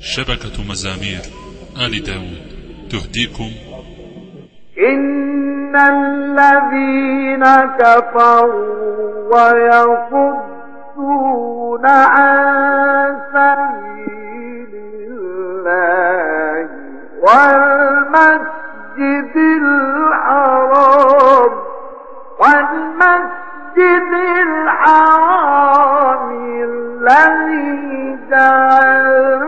شبكة مزامير آل داود تهديكم. إن الذين كفروا ويصدون عن سبيل الله والمسجد الحرام والمسجد الحرام الذي جعلناه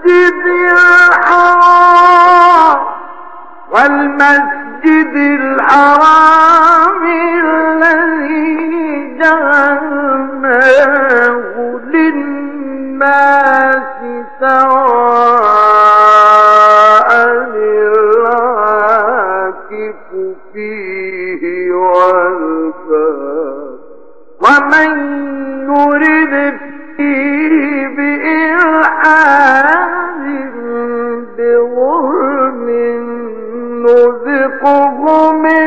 والمسجد الحرام والمسجد الحرام الذي جعلناه للناس سواء العاكف فيه والباب ومن يظلم